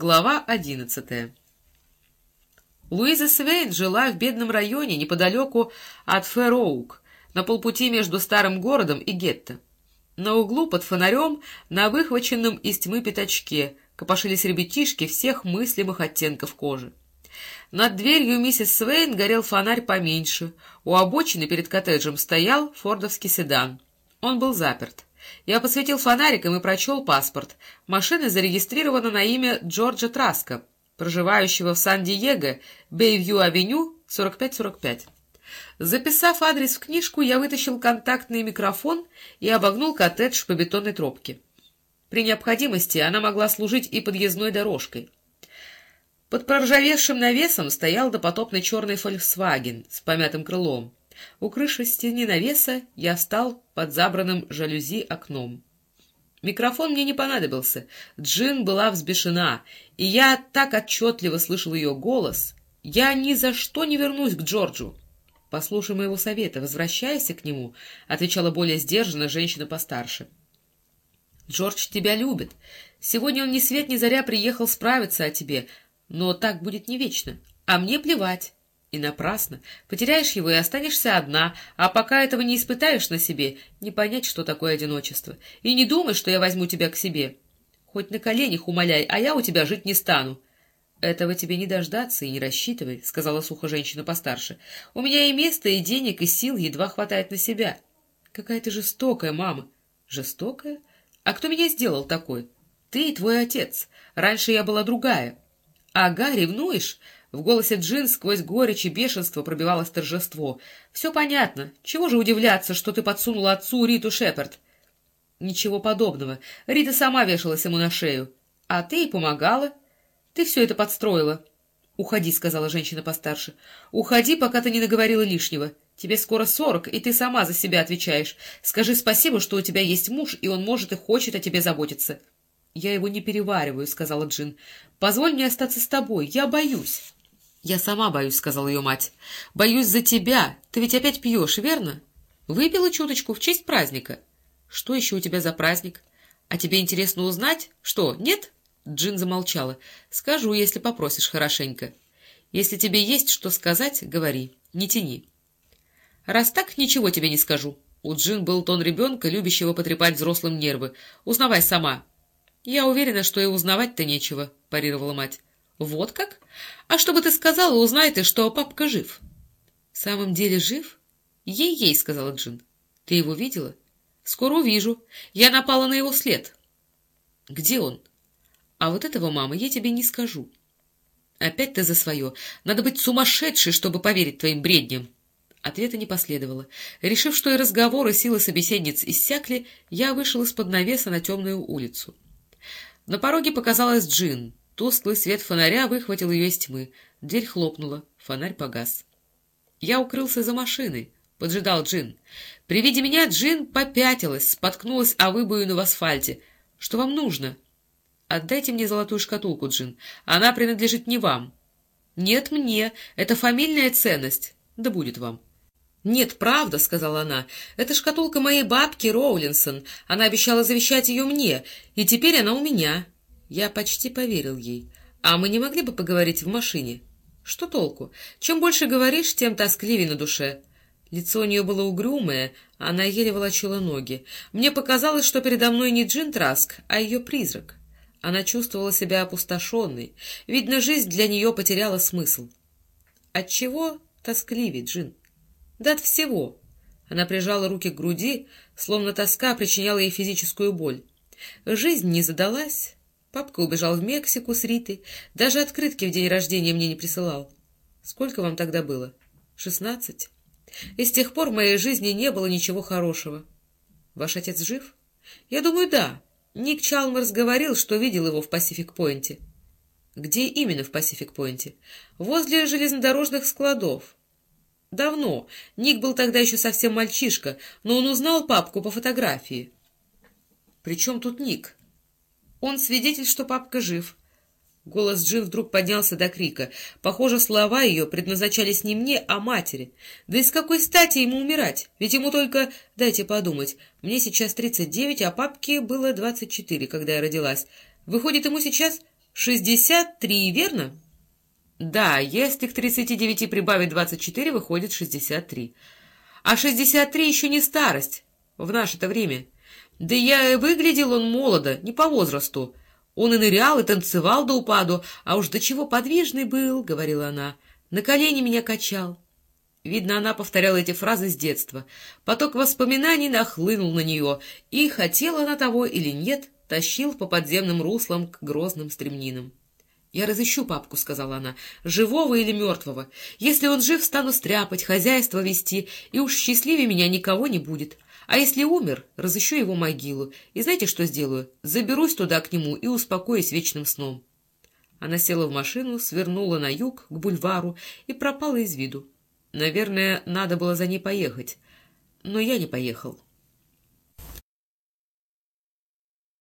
Глава одиннадцатая Луиза Свейн жила в бедном районе неподалеку от Фэроук, на полпути между старым городом и гетто. На углу под фонарем, на выхваченном из тьмы пятачке, копошились ребятишки всех мыслимых оттенков кожи. Над дверью миссис Свейн горел фонарь поменьше, у обочины перед коттеджем стоял фордовский седан. Он был заперт. Я посветил фонариком и прочел паспорт. Машина зарегистрирована на имя Джорджа Траска, проживающего в Сан-Диего, Бейвью-авеню, 4545. Записав адрес в книжку, я вытащил контактный микрофон и обогнул коттедж по бетонной тропке. При необходимости она могла служить и подъездной дорожкой. Под проржавевшим навесом стоял допотопный черный «Фольксваген» с помятым крылом. У крыши стены навеса я встал под забранным жалюзи окном. Микрофон мне не понадобился. Джин была взбешена, и я так отчетливо слышал ее голос. Я ни за что не вернусь к Джорджу. — Послушай моего совета, возвращайся к нему, — отвечала более сдержанно женщина постарше. — Джордж тебя любит. Сегодня он ни свет ни заря приехал справиться о тебе, но так будет не вечно. А мне плевать. И напрасно. Потеряешь его и останешься одна, а пока этого не испытаешь на себе, не понять, что такое одиночество. И не думай, что я возьму тебя к себе. Хоть на коленях умоляй, а я у тебя жить не стану. — Этого тебе не дождаться и не рассчитывай, — сказала сухо женщина постарше. — У меня и места, и денег, и сил едва хватает на себя. — Какая ты жестокая, мама. — Жестокая? А кто меня сделал такой? — Ты и твой отец. Раньше я была другая. — Ага, ревнуешь? В голосе Джин сквозь горечь и бешенство пробивалось торжество. «Все понятно. Чего же удивляться, что ты подсунула отцу Риту Шепард?» «Ничего подобного. Рита сама вешалась ему на шею. А ты и помогала. Ты все это подстроила». «Уходи», — сказала женщина постарше. «Уходи, пока ты не наговорила лишнего. Тебе скоро сорок, и ты сама за себя отвечаешь. Скажи спасибо, что у тебя есть муж, и он может и хочет о тебе заботиться». «Я его не перевариваю», — сказала Джин. «Позволь мне остаться с тобой. Я боюсь». «Я сама боюсь», — сказала ее мать. «Боюсь за тебя. Ты ведь опять пьешь, верно? Выпила чуточку в честь праздника. Что еще у тебя за праздник? А тебе интересно узнать? Что, нет?» Джин замолчала. «Скажу, если попросишь хорошенько. Если тебе есть что сказать, говори. Не тяни». «Раз так, ничего тебе не скажу». У Джин был тон ребенка, любящего потрепать взрослым нервы. «Узнавай сама». «Я уверена, что и узнавать-то нечего», — парировала мать. «Вот как? А что бы ты сказала, узнай ты, что папка жив». «В самом деле жив?» «Ей-ей», — сказала Джин. «Ты его видела?» «Скоро увижу. Я напала на его след». «Где он?» «А вот этого, мама, я тебе не скажу». «Опять ты за свое. Надо быть сумасшедшей, чтобы поверить твоим бредням». Ответа не последовало. Решив, что и разговоры силы собеседниц иссякли, я вышел из-под навеса на темную улицу. На пороге показалась Джин. Тусклый свет фонаря выхватил ее из тьмы. Дверь хлопнула, фонарь погас. Я укрылся за машиной, поджидал Джин. При виде меня Джин попятилась, споткнулась о выбоину в асфальте. «Что вам нужно?» «Отдайте мне золотую шкатулку, Джин. Она принадлежит не вам». «Нет, мне. Это фамильная ценность. Да будет вам». «Нет, правда», — сказала она. «Это шкатулка моей бабки Роулинсон. Она обещала завещать ее мне, и теперь она у меня». Я почти поверил ей. А мы не могли бы поговорить в машине? Что толку? Чем больше говоришь, тем тоскливее на душе. Лицо у нее было угрюмое, она еле волочила ноги. Мне показалось, что передо мной не Джин Траск, а ее призрак. Она чувствовала себя опустошенной. Видно, жизнь для нее потеряла смысл. Отчего тоскливее, Джин? Да от всего. Она прижала руки к груди, словно тоска причиняла ей физическую боль. Жизнь не задалась, Папка убежал в Мексику с Ритой. Даже открытки в день рождения мне не присылал. Сколько вам тогда было? Шестнадцать. И с тех пор в моей жизни не было ничего хорошего. Ваш отец жив? Я думаю, да. Ник Чалмерс говорил, что видел его в Пасифик-Пойнте. Где именно в Пасифик-Пойнте? Возле железнодорожных складов. Давно. Ник был тогда еще совсем мальчишка, но он узнал папку по фотографии. При чем тут Ник? Он свидетель, что папка жив. Голос Джин вдруг поднялся до крика. Похоже, слова ее предназначались не мне, а матери. Да и с какой стати ему умирать? Ведь ему только... Дайте подумать. Мне сейчас тридцать девять, а папке было двадцать четыре, когда я родилась. Выходит, ему сейчас шестьдесят три, верно? Да, если к тридцати девяти прибавить двадцать четыре, выходит шестьдесят три. А шестьдесят три еще не старость в наше-то время. Да я выглядел он молодо, не по возрасту. Он и нырял, и танцевал до упаду, а уж до чего подвижный был, — говорила она. На колени меня качал. Видно, она повторяла эти фразы с детства. Поток воспоминаний нахлынул на нее, и, хотела она того или нет, тащил по подземным руслам к грозным стремнинам. «Я разыщу папку», — сказала она, — «живого или мертвого. Если он жив, стану стряпать, хозяйство вести, и уж счастливее меня никого не будет. А если умер, разыщу его могилу, и знаете, что сделаю? Заберусь туда к нему и успокоюсь вечным сном». Она села в машину, свернула на юг, к бульвару, и пропала из виду. Наверное, надо было за ней поехать, но я не поехал.